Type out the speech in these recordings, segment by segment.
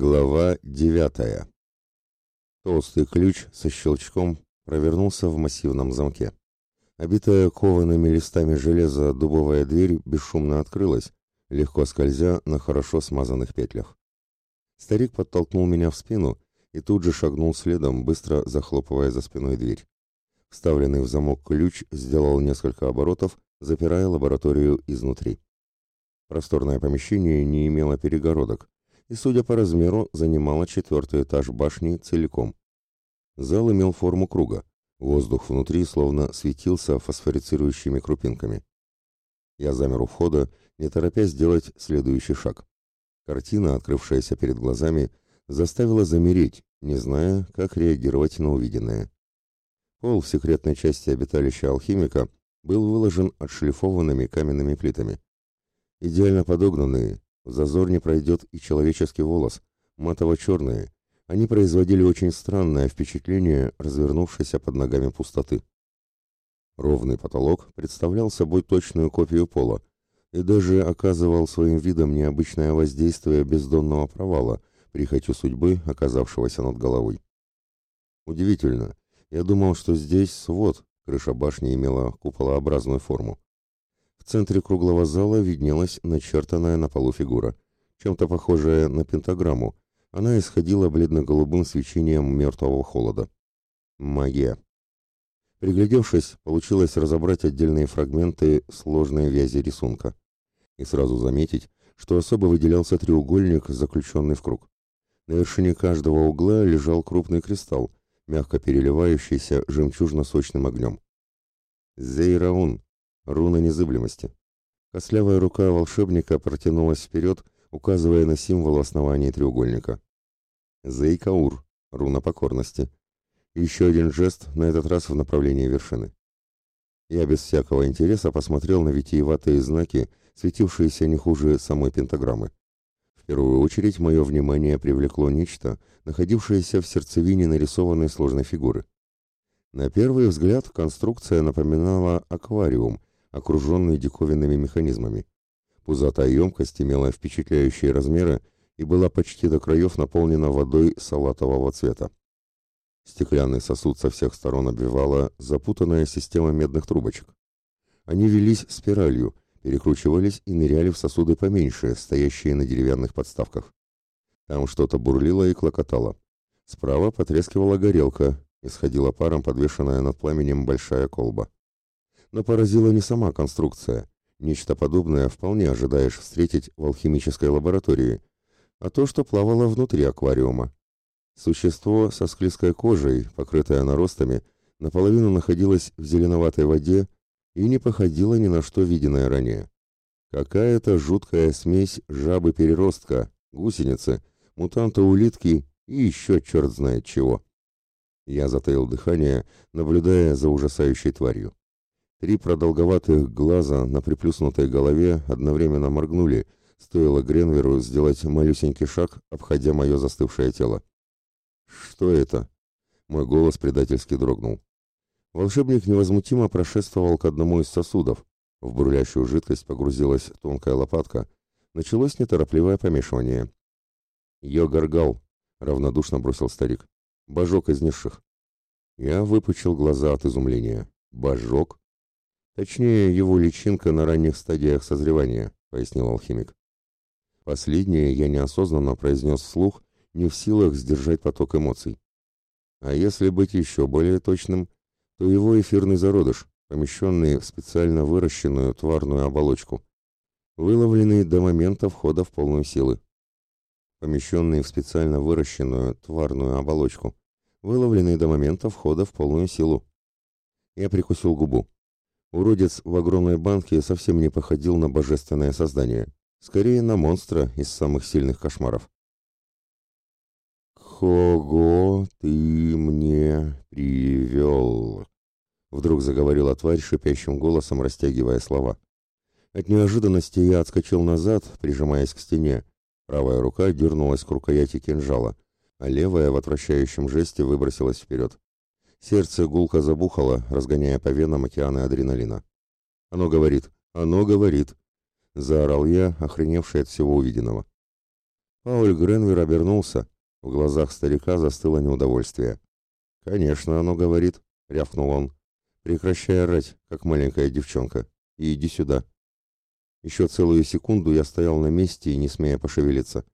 Глава девятая. Толстый ключ со щелчком провернулся в массивном замке. Обитая коваными листами железа дубовая дверь бесшумно открылась, легко скользя на хорошо смазанных петлях. Старик подтолкнул меня в спину и тут же шагнул следом, быстро захлопывая за спиной дверь. Вставленный в замок ключ сделал несколько оборотов, запирая лабораторию изнутри. Просторное помещение не имело перегородок, и, судя по размеру, занимала четвертый этаж башни целиком. Зал имел форму круга. Воздух внутри словно светился фосфорицирующими крупинками. Я замер у входа, не торопясь сделать следующий шаг. Картина, открывшаяся перед глазами, заставила замереть, не зная, как реагировать на увиденное. Пол в секретной части обиталища алхимика был выложен отшлифованными каменными плитами. Идеально подогнанные, в зазор не пройдет и человеческий волос, матово-черные. Они производили очень странное впечатление развернувшейся под ногами пустоты. Ровный потолок представлял собой точную копию пола и даже оказывал своим видом необычное воздействие бездонного провала, прихотью судьбы, оказавшегося над головой. Удивительно, я думал, что здесь свод, крыша башни имела куполообразную форму центре круглого зала виднелась начертанная на полу фигура, чем-то похожая на пентаграмму. Она исходила бледно-голубым свечением мертвого холода. Магия. Приглядевшись, получилось разобрать отдельные фрагменты сложной вязи рисунка. И сразу заметить, что особо выделялся треугольник, заключенный в круг. На вершине каждого угла лежал крупный кристалл, мягко переливающийся жемчужно-сочным огнем. Зейраун, руна незыблемости. Кослявая рука волшебника протянулась вперед, указывая на символ основания треугольника. Зейкаур, руна покорности. Еще один жест, на этот раз в направлении вершины. Я без всякого интереса посмотрел на витиеватые знаки, светившиеся не хуже самой пентаграммы. В первую очередь мое внимание привлекло нечто, находившееся в сердцевине нарисованной сложной фигуры. На первый взгляд конструкция напоминала аквариум, окруженный диковинными механизмами. Пузатая емкость имела впечатляющие размеры и была почти до краев наполнена водой салатового цвета. Стеклянный сосуд со всех сторон обвивала запутанная система медных трубочек. Они велись спиралью, перекручивались и ныряли в сосуды поменьше, стоящие на деревянных подставках. Там что-то бурлило и клокотало. Справа потрескивала горелка, исходила паром подвешенная над пламенем большая колба но поразила не сама конструкция. Нечто подобное вполне ожидаешь встретить в алхимической лаборатории, а то, что плавало внутри аквариума. Существо со склизкой кожей, покрытое наростами, наполовину находилось в зеленоватой воде и не походило ни на что виденное ранее. Какая-то жуткая смесь жабы-переростка, гусеницы, мутанта-улитки и еще черт знает чего. Я затаил дыхание, наблюдая за ужасающей тварью. Три продолговатых глаза на приплюснутой голове одновременно моргнули, стоило Гренверу сделать малюсенький шаг, обходя мое застывшее тело. «Что это?» Мой голос предательски дрогнул. Волшебник невозмутимо прошествовал к одному из сосудов. В бурлящую жидкость погрузилась тонкая лопатка. Началось неторопливое помешивание. «Йогаргал», — равнодушно бросил старик. «Божок из низших». Я выпучил глаза от изумления. «Божок? Точнее, его личинка на ранних стадиях созревания, пояснил алхимик. Последнее я неосознанно произнес вслух, не в силах сдержать поток эмоций. А если быть еще более точным, то его эфирный зародыш, помещенный в специально выращенную тварную оболочку, выловленный до момента входа в полную силы. Помещенный в специально выращенную тварную оболочку, выловленный до момента входа в полную силу. Я прикусил губу. Уродец в огромной банке совсем не походил на божественное создание, скорее на монстра из самых сильных кошмаров. «Кого ты мне привел?» Вдруг заговорила тварь шипящим голосом, растягивая слова. От неожиданности я отскочил назад, прижимаясь к стене. Правая рука дернулась к рукояти кинжала, а левая в отвращающем жесте выбросилась вперед. Сердце гулко забухало, разгоняя по венам океаны адреналина. «Оно говорит! Оно говорит!» — заорал я, охреневший от всего увиденного. Пауль Гренвер обернулся. В глазах старика застыло неудовольствие. «Конечно, оно говорит», — рявкнул он. «Прекращай орать, как маленькая девчонка, и иди сюда». Еще целую секунду я стоял на месте, не смея пошевелиться.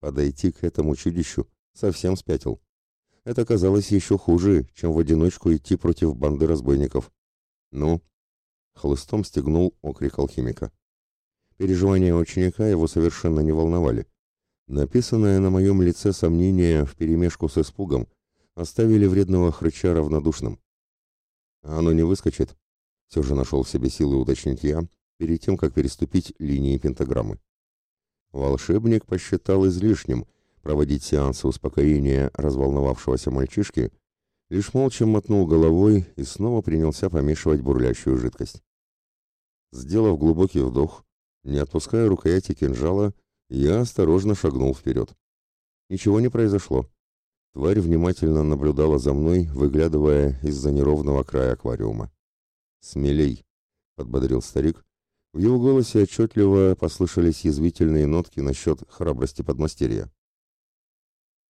Подойти к этому чудищу совсем спятил. Это казалось еще хуже, чем в одиночку идти против банды разбойников. «Ну?» — хлыстом стегнул окрик алхимика. Переживания ученика его совершенно не волновали. Написанное на моем лице сомнение вперемешку с испугом оставили вредного хрыча равнодушным. «А оно не выскочит?» — все же нашел в себе силы уточнить я, перед тем, как переступить линии пентаграммы. Волшебник посчитал излишним проводить сеансы успокоения разволновавшегося мальчишки, лишь молча мотнул головой и снова принялся помешивать бурлящую жидкость. Сделав глубокий вдох, не отпуская рукояти кинжала, я осторожно шагнул вперед. Ничего не произошло. Тварь внимательно наблюдала за мной, выглядывая из-за неровного края аквариума. «Смелей!» — подбодрил старик, в его голосе отчетливо послышались язвительные нотки насчет храбрости подмастерья.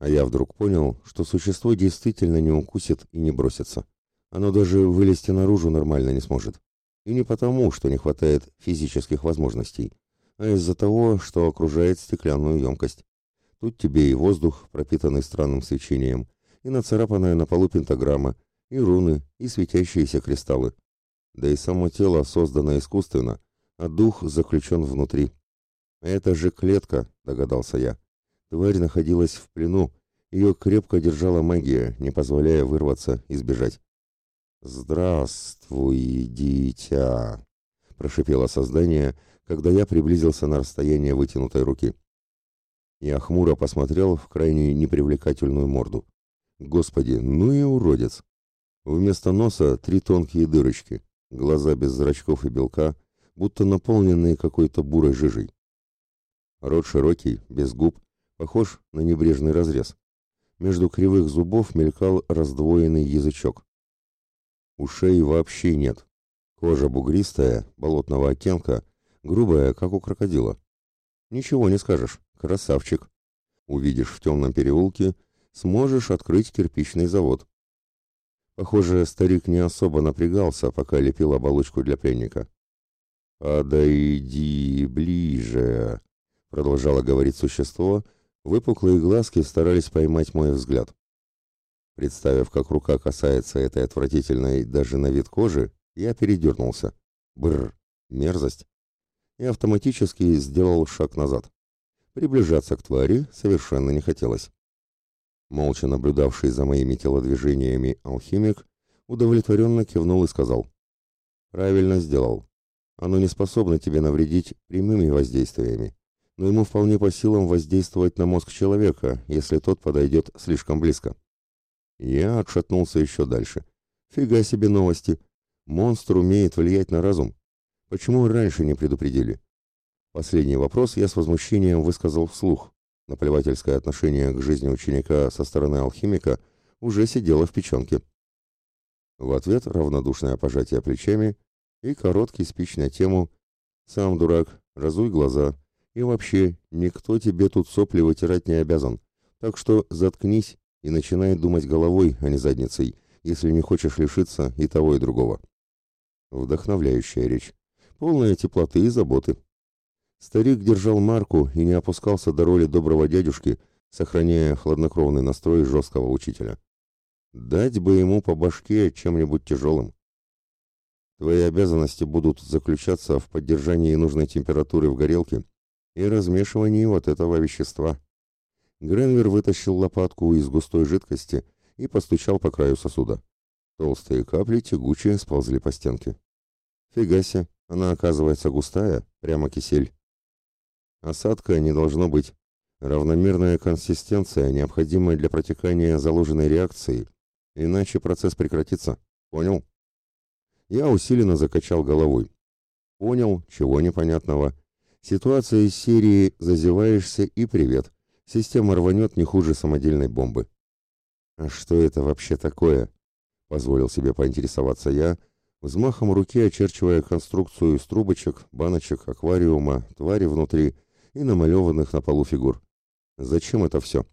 А я вдруг понял, что существо действительно не укусит и не бросится. Оно даже вылезти наружу нормально не сможет. И не потому, что не хватает физических возможностей, а из-за того, что окружает стеклянную емкость. Тут тебе и воздух, пропитанный странным свечением, и нацарапанная на полу пентаграмма, и руны, и светящиеся кристаллы. Да и само тело создано искусственно, а дух заключен внутри. «Это же клетка», — догадался я. Тварь находилась в плену, ее крепко держала магия, не позволяя вырваться и сбежать. «Здравствуй, дитя!» — прошипело создание, когда я приблизился на расстояние вытянутой руки. Я хмуро посмотрел в крайне непривлекательную морду. Господи, ну и уродец! Вместо носа три тонкие дырочки, глаза без зрачков и белка, будто наполненные какой-то бурой жижей. Рот широкий, без губ, похож на небрежный разрез. Между кривых зубов мелькал раздвоенный язычок. Ушей вообще нет. Кожа бугристая, болотного оттенка, грубая, как у крокодила. Ничего не скажешь, красавчик. Увидишь в темном переулке, сможешь открыть кирпичный завод. Похоже, старик не особо напрягался, пока лепил оболочку для пленника. «Подойди ближе», — продолжало говорить существо, выпуклые глазки старались поймать мой взгляд. Представив, как рука касается этой отвратительной даже на вид кожи, я передернулся. Бррр, мерзость. И автоматически сделал шаг назад. Приближаться к твари совершенно не хотелось. Молча наблюдавший за моими телодвижениями алхимик удовлетворенно кивнул и сказал. «Правильно сделал. Оно не способно тебе навредить прямыми воздействиями, но ему вполне по силам воздействовать на мозг человека, если тот подойдет слишком близко. Я отшатнулся еще дальше. Фига себе новости. Монстр умеет влиять на разум. Почему раньше не предупредили? Последний вопрос я с возмущением высказал вслух. Наплевательское отношение к жизни ученика со стороны алхимика уже сидело в печенке. В ответ равнодушное пожатие плечами и короткий спич на тему «Сам дурак, разуй глаза, и вообще, никто тебе тут сопли вытирать не обязан, так что заткнись и начинай думать головой, а не задницей, если не хочешь лишиться и того, и другого». Вдохновляющая речь, полная теплоты и заботы. Старик держал марку и не опускался до роли доброго дядюшки, сохраняя хладнокровный настрой жесткого учителя. Дать бы ему по башке чем-нибудь тяжелым. Твои обязанности будут заключаться в поддержании нужной температуры в горелке и размешивании вот этого вещества. Гренвер вытащил лопатку из густой жидкости и постучал по краю сосуда. Толстые капли тягучие сползли по стенке. Фигасе, она оказывается густая, прямо кисель. Осадка не должно быть. Равномерная консистенция, необходимая для протекания заложенной реакции, иначе процесс прекратится. Понял? Я усиленно закачал головой. Понял, чего непонятного. Ситуация из серии «Зазеваешься» и «Привет». Система рванет не хуже самодельной бомбы. «А что это вообще такое?» — позволил себе поинтересоваться я, взмахом руки очерчивая конструкцию из трубочек, баночек, аквариума, твари внутри и намалеванных на полу фигур. Зачем это все?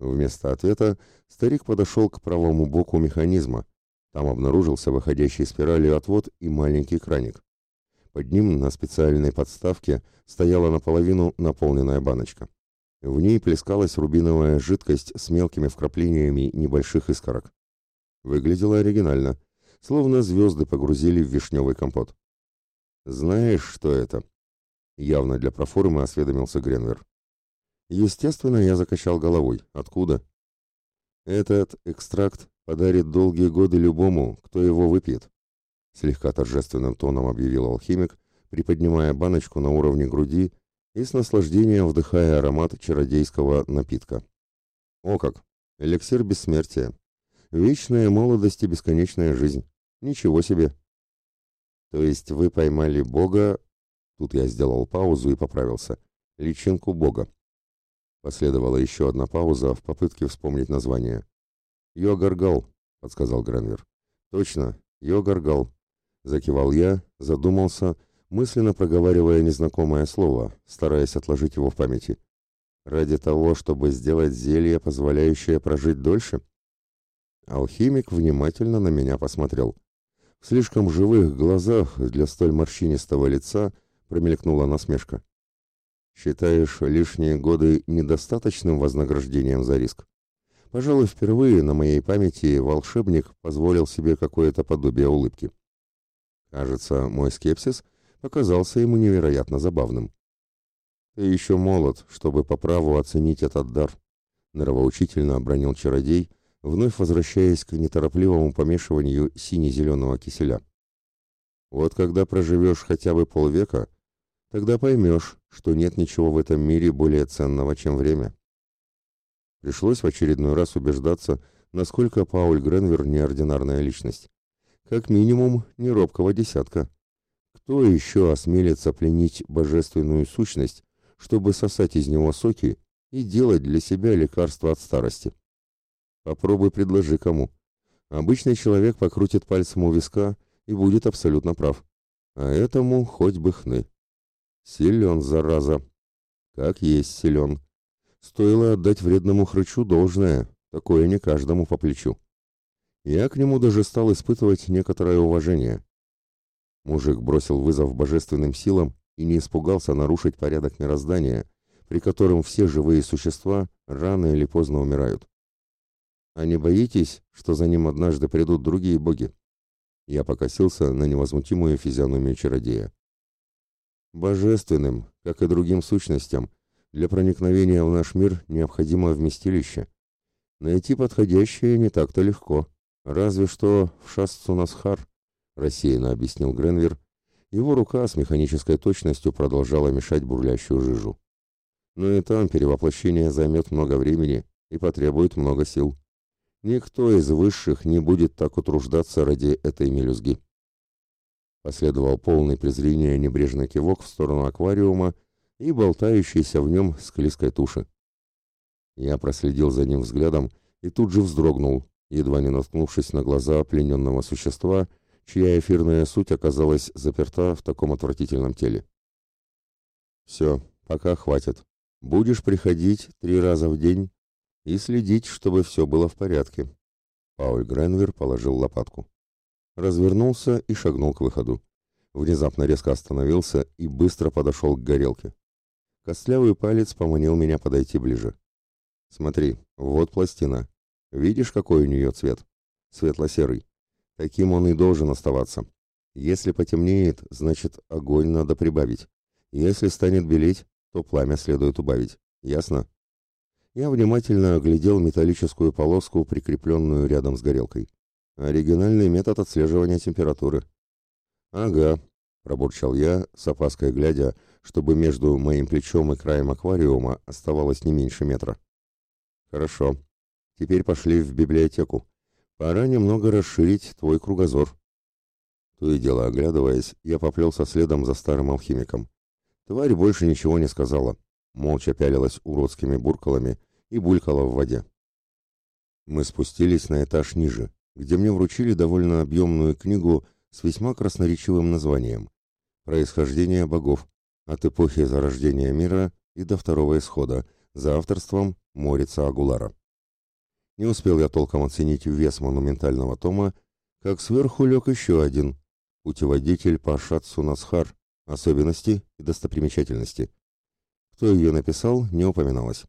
Вместо ответа старик подошел к правому боку механизма. Там обнаружился выходящий спиралью отвод и маленький краник. Под ним на специальной подставке стояла наполовину наполненная баночка. В ней плескалась рубиновая жидкость с мелкими вкраплениями небольших искорок. Выглядело оригинально, словно звезды погрузили в вишневый компот. «Знаешь, что это?» Явно для проформы осведомился Гренвер. Естественно, я закачал головой. Откуда? Этот экстракт подарит долгие годы любому, кто его выпьет. Слегка торжественным тоном объявил алхимик, приподнимая баночку на уровне груди и с наслаждением вдыхая аромат чародейского напитка. О как! Эликсир бессмертия. Вечная молодость и бесконечная жизнь. Ничего себе! То есть вы поймали Бога... Тут я сделал паузу и поправился. Личинку Бога. Последовала еще одна пауза в попытке вспомнить название. «Йогаргал», — подсказал Гренвер. «Точно, Йогаргал», — закивал я, задумался, мысленно проговаривая незнакомое слово, стараясь отложить его в памяти. «Ради того, чтобы сделать зелье, позволяющее прожить дольше?» Алхимик внимательно на меня посмотрел. В слишком живых глазах для столь морщинистого лица промелькнула насмешка. «Считаешь лишние годы недостаточным вознаграждением за риск?» Пожалуй, впервые на моей памяти волшебник позволил себе какое-то подобие улыбки. Кажется, мой скепсис показался ему невероятно забавным. «Ты еще молод, чтобы по праву оценить этот дар», — нравоучительно обронил чародей, — вновь возвращаясь к неторопливому помешиванию сине-зеленого киселя. Вот когда проживешь хотя бы полвека, тогда поймешь, что нет ничего в этом мире более ценного, чем время. Пришлось в очередной раз убеждаться, насколько Пауль Гренвер неординарная личность. Как минимум, не робкого десятка. Кто еще осмелится пленить божественную сущность, чтобы сосать из него соки и делать для себя лекарство от старости? Попробуй предложи кому. Обычный человек покрутит пальцем у виска и будет абсолютно прав. А этому хоть бы хны. Силен, зараза. Как есть силен. Стоило отдать вредному хрычу должное, такое не каждому по плечу. Я к нему даже стал испытывать некоторое уважение. Мужик бросил вызов божественным силам и не испугался нарушить порядок мироздания, при котором все живые существа рано или поздно умирают. А не боитесь, что за ним однажды придут другие боги? Я покосился на невозмутимую физиономию чародея. Божественным, как и другим сущностям, для проникновения в наш мир необходимо вместилище. Найти подходящее не так-то легко. Разве что в Шасцунасхар, рассеянно объяснил Гренвер. Его рука с механической точностью продолжала мешать бурлящую жижу. Но и там перевоплощение займет много времени и потребует много сил. Никто из высших не будет так утруждаться ради этой мелюзги. Последовал полный презрения небрежный кивок в сторону аквариума и болтающейся в нем склизкой туши. Я проследил за ним взглядом и тут же вздрогнул, едва не наткнувшись на глаза плененного существа, чья эфирная суть оказалась заперта в таком отвратительном теле. «Все, пока хватит. Будешь приходить три раза в день и следить, чтобы все было в порядке. Пауль Гренвер положил лопатку. Развернулся и шагнул к выходу. Внезапно резко остановился и быстро подошел к горелке. Костлявый палец поманил меня подойти ближе. «Смотри, вот пластина. Видишь, какой у нее цвет? Светло-серый. Таким он и должен оставаться. Если потемнеет, значит, огонь надо прибавить. Если станет белеть, то пламя следует убавить. Ясно?» Я внимательно оглядел металлическую полоску, прикрепленную рядом с горелкой. Оригинальный метод отслеживания температуры. «Ага», — пробурчал я, с опаской глядя, чтобы между моим плечом и краем аквариума оставалось не меньше метра. «Хорошо. Теперь пошли в библиотеку. Пора немного расширить твой кругозор». То и дело оглядываясь, я поплелся следом за старым алхимиком. Тварь больше ничего не сказала молча пялилась уродскими буркалами и булькала в воде. Мы спустились на этаж ниже, где мне вручили довольно объемную книгу с весьма красноречивым названием «Происхождение богов. От эпохи зарождения мира и до второго исхода. за авторством Морица Агулара. Не успел я толком оценить вес монументального тома, как сверху лег еще один – путеводитель по Шатсу Насхар, особенности и достопримечательности. Кто ее написал, не упоминалось.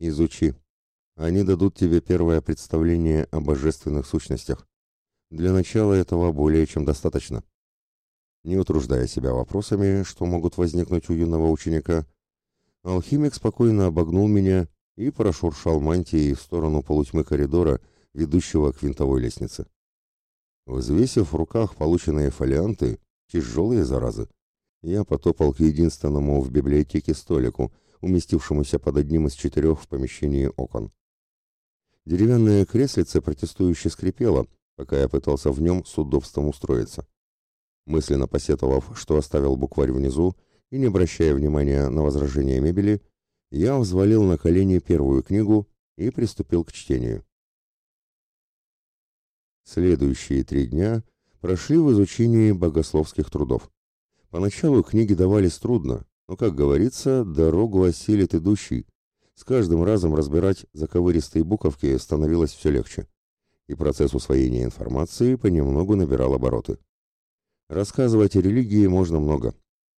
Изучи. Они дадут тебе первое представление о божественных сущностях. Для начала этого более чем достаточно. Не утруждая себя вопросами, что могут возникнуть у юного ученика, алхимик спокойно обогнул меня и прошуршал мантией в сторону полутьмы коридора, ведущего к винтовой лестнице. Взвесив в руках полученные фолианты, тяжелые заразы, я потопал к единственному в библиотеке столику, уместившемуся под одним из четырех в помещении окон. Деревянное креслице протестующе скрипело, пока я пытался в нем с удобством устроиться. Мысленно посетовав, что оставил букварь внизу, и не обращая внимания на возражения мебели, я взвалил на колени первую книгу и приступил к чтению. Следующие три дня прошли в изучении богословских трудов. Поначалу книги давались трудно, но, как говорится, дорогу осилит идущий. С каждым разом разбирать заковыристые буковки становилось все легче, и процесс усвоения информации понемногу набирал обороты. Рассказывать о религии можно много.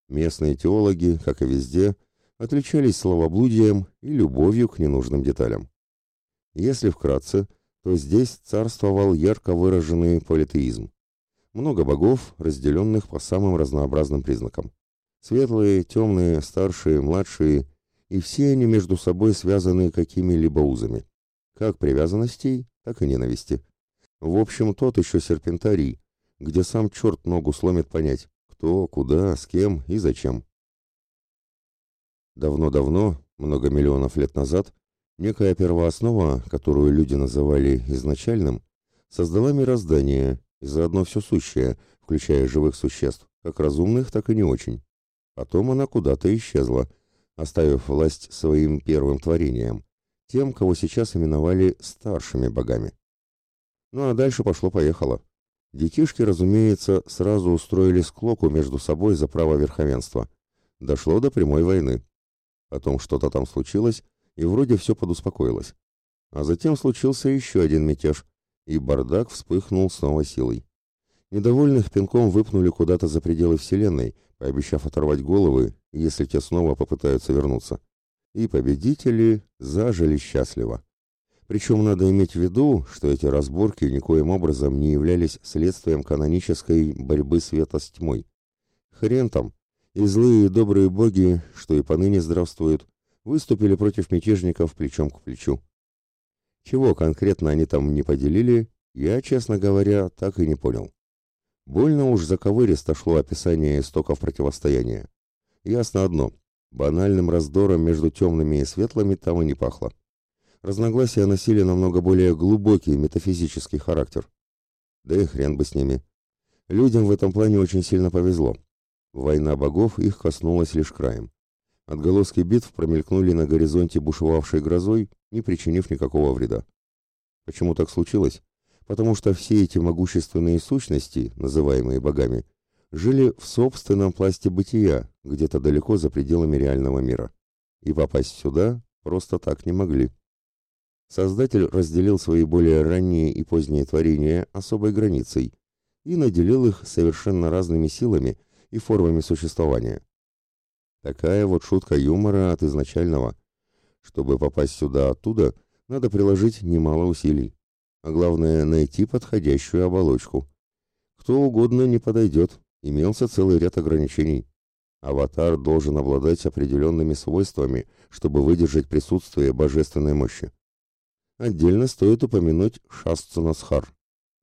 Местные теологи, как и везде, отличались словоблудием и любовью к ненужным деталям. Если вкратце, то здесь царствовал ярко выраженный политеизм. Много богов, разделенных по самым разнообразным признакам. Светлые, темные, старшие, младшие, и все они между собой связаны какими-либо узами. Как привязанностей, так и ненависти. В общем, тот еще серпентарий, где сам черт ногу сломит понять, кто, куда, с кем и зачем. Давно-давно, много миллионов лет назад, некая первооснова, которую люди называли изначальным, создала мироздание и заодно все сущее, включая живых существ, как разумных, так и не очень. Потом она куда-то исчезла, оставив власть своим первым творениям, тем, кого сейчас именовали старшими богами. Ну а дальше пошло-поехало. Детишки, разумеется, сразу устроили склоку между собой за право верховенства. Дошло до прямой войны. Потом что-то там случилось, и вроде все подуспокоилось. А затем случился еще один мятеж, и бардак вспыхнул снова силой. Недовольных пинком выпнули куда-то за пределы Вселенной, пообещав оторвать головы, если те снова попытаются вернуться. И победители зажили счастливо. Причем надо иметь в виду, что эти разборки никоим образом не являлись следствием канонической борьбы света с тьмой. Хрен там, и злые и добрые боги, что и поныне здравствуют, выступили против мятежников плечом к плечу. Чего конкретно они там не поделили, я, честно говоря, так и не понял. Больно уж заковыристо шло описание истоков противостояния. Ясно одно, банальным раздором между темными и светлыми там и не пахло. Разногласия носили намного более глубокий метафизический характер. Да и хрен бы с ними. Людям в этом плане очень сильно повезло. Война богов их коснулась лишь краем. Отголоски битв промелькнули на горизонте бушевавшей грозой, не причинив никакого вреда. Почему так случилось? Потому что все эти могущественные сущности, называемые богами, жили в собственном пласте бытия, где-то далеко за пределами реального мира. И попасть сюда просто так не могли. Создатель разделил свои более ранние и поздние творения особой границей и наделил их совершенно разными силами и формами существования. Такая вот шутка юмора от изначального. Чтобы попасть сюда оттуда, надо приложить немало усилий. А главное, найти подходящую оболочку. Кто угодно не подойдет, имелся целый ряд ограничений. Аватар должен обладать определенными свойствами, чтобы выдержать присутствие божественной мощи. Отдельно стоит упомянуть Шасцунасхар.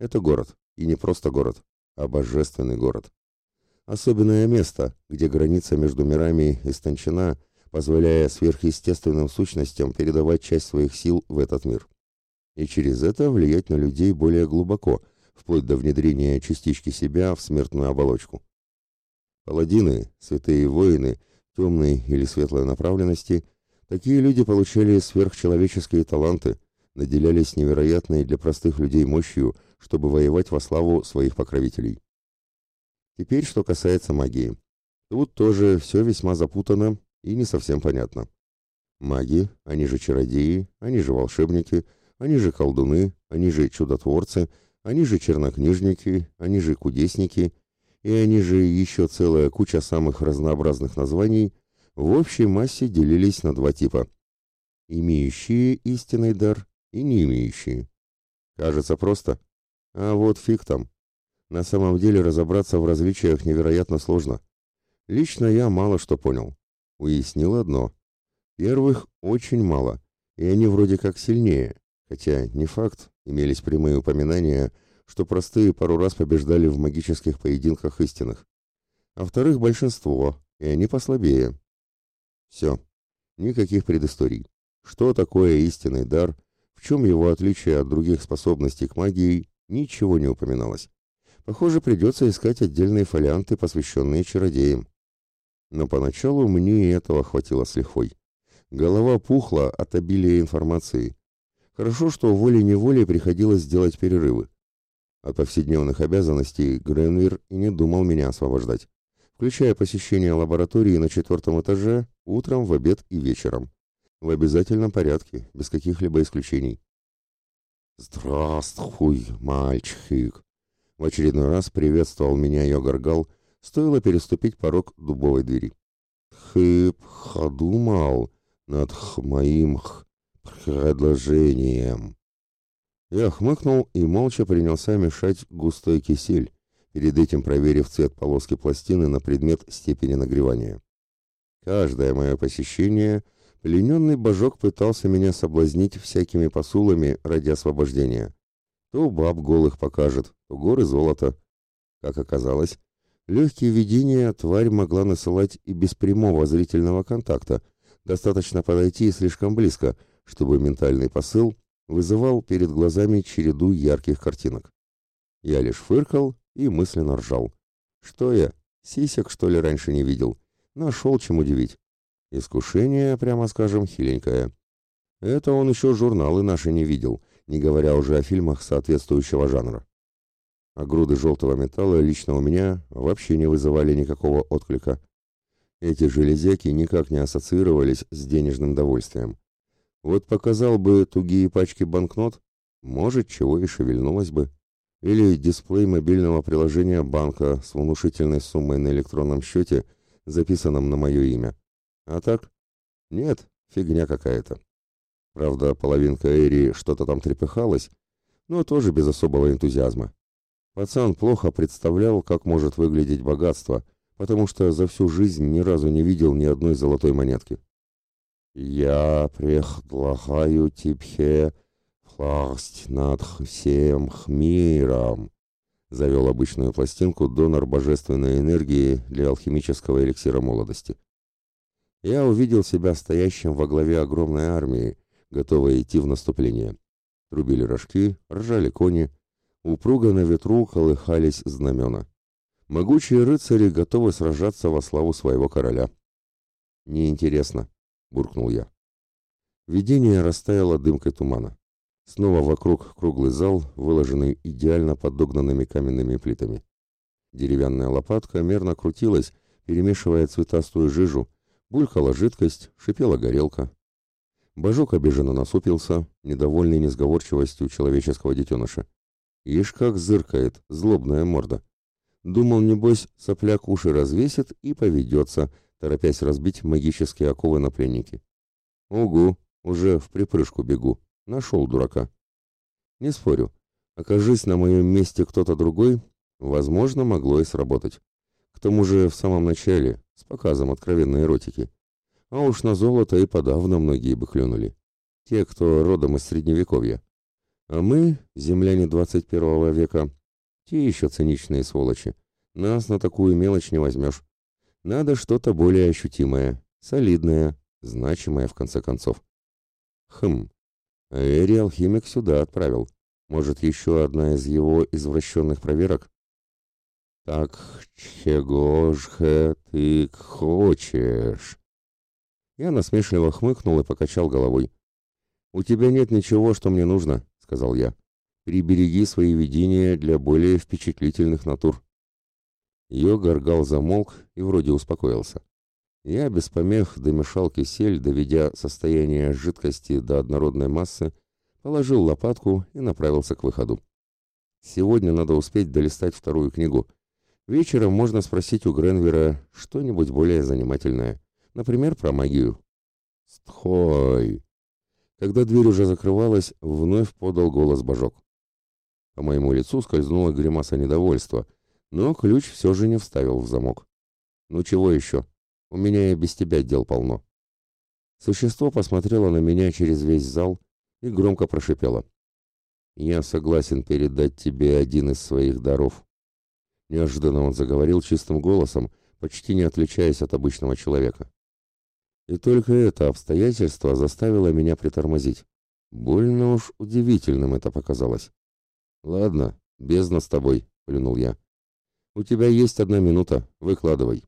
Это город, и не просто город, а божественный город. Особенное место, где граница между мирами истончена, позволяя сверхъестественным сущностям передавать часть своих сил в этот мир. И через это влиять на людей более глубоко, вплоть до внедрения частички себя в смертную оболочку. Паладины, святые воины, темные или светлые направленности, такие люди получали сверхчеловеческие таланты, наделялись невероятной для простых людей мощью, чтобы воевать во славу своих покровителей. Теперь, что касается магии. Тут тоже все весьма запутано и не совсем понятно. Маги, они же чародеи, они же волшебники, они же колдуны, они же чудотворцы, они же чернокнижники, они же кудесники, и они же еще целая куча самых разнообразных названий в общей массе делились на два типа. Имеющие истинный дар и не имеющие. Кажется просто. А вот фиг там. На самом деле разобраться в различиях невероятно сложно. Лично я мало что понял. Уяснил одно. Первых очень мало, и они вроде как сильнее, хотя не факт, имелись прямые упоминания, что простые пару раз побеждали в магических поединках истинных. А вторых большинство, и они послабее. Все. Никаких предысторий. Что такое истинный дар, в чем его отличие от других способностей к магии, ничего не упоминалось. Похоже, придется искать отдельные фолианты, посвященные чародеям. Но поначалу мне этого хватило с лихвой. Голова пухла от обилия информации. Хорошо, что волей-неволей приходилось делать перерывы. От повседневных обязанностей Гренвир и не думал меня освобождать, включая посещение лаборатории на четвертом этаже утром, в обед и вечером. В обязательном порядке, без каких-либо исключений. «Здравствуй, мальчик!» В очередной раз приветствовал меня Йогаргал, стоило переступить порог дубовой двери. «Хып, ходумал!» над моим предложением. Я хмыкнул и молча принялся мешать густой кисель, перед этим проверив цвет полоски пластины на предмет степени нагревания. Каждое мое посещение плененный божок пытался меня соблазнить всякими посулами ради освобождения. То баб голых покажет, то горы золота. Как оказалось, легкие видения тварь могла насылать и без прямого зрительного контакта, Достаточно подойти слишком близко, чтобы ментальный посыл вызывал перед глазами череду ярких картинок. Я лишь фыркал и мысленно ржал. Что я, сисек, что ли, раньше не видел? Нашел чем удивить. Искушение, прямо скажем, хиленькое. Это он еще журналы наши не видел, не говоря уже о фильмах соответствующего жанра. А груды желтого металла лично у меня вообще не вызывали никакого отклика. Эти железяки никак не ассоциировались с денежным довольствием. Вот показал бы тугие пачки банкнот, может, чего и шевельнулось бы. Или дисплей мобильного приложения банка с внушительной суммой на электронном счете, записанном на мое имя. А так? Нет, фигня какая-то. Правда, половинка Эри что-то там трепыхалась, но тоже без особого энтузиазма. Пацан плохо представлял, как может выглядеть богатство – потому что за всю жизнь ни разу не видел ни одной золотой монетки. «Я предлагаю тебе власть над всем миром», завел обычную пластинку донор божественной энергии для алхимического эликсира молодости. Я увидел себя стоящим во главе огромной армии, готовой идти в наступление. Трубили рожки, ржали кони, упруго на ветру колыхались знамена. Могучие рыцари готовы сражаться во славу своего короля. «Неинтересно», — буркнул я. Видение растаяло дымкой тумана. Снова вокруг круглый зал, выложенный идеально подогнанными каменными плитами. Деревянная лопатка мерно крутилась, перемешивая цветастую жижу, булькала жидкость, шипела горелка. Божок обиженно насупился, недовольный несговорчивостью человеческого детеныша. Ишь как зыркает, злобная морда. Думал, небось, сопляк уши развесит и поведется, торопясь разбить магические оковы на пленнике. Угу, уже в припрыжку бегу. Нашел дурака. Не спорю. Окажись на моем месте кто-то другой, возможно, могло и сработать. К тому же в самом начале, с показом откровенной эротики. А уж на золото и подавно многие бы клюнули. Те, кто родом из Средневековья. А мы, земляне 21 века, те еще циничные сволочи. Нас на такую мелочь не возьмешь. Надо что-то более ощутимое, солидное, значимое в конце концов. Хм, Эри алхимик сюда отправил. Может, еще одна из его извращенных проверок? Так чего же ты хочешь? Я насмешливо хмыкнул и покачал головой. «У тебя нет ничего, что мне нужно», — сказал я. Прибереги свои видения для более впечатлительных натур. Ее горгал замолк и вроде успокоился. Я без помех домешал кисель, доведя состояние жидкости до однородной массы, положил лопатку и направился к выходу. Сегодня надо успеть долистать вторую книгу. Вечером можно спросить у Гренвера что-нибудь более занимательное. Например, про магию. «Стхой!» Когда дверь уже закрывалась, вновь подал голос Божок. По моему лицу скользнула гримаса недовольства, но ключ все же не вставил в замок. «Ну чего еще? У меня и без тебя дел полно». Существо посмотрело на меня через весь зал и громко прошипело. «Я согласен передать тебе один из своих даров». Неожиданно он заговорил чистым голосом, почти не отличаясь от обычного человека. И только это обстоятельство заставило меня притормозить. Больно уж удивительным это показалось. «Ладно, бездна с тобой», — плюнул я. «У тебя есть одна минута, выкладывай».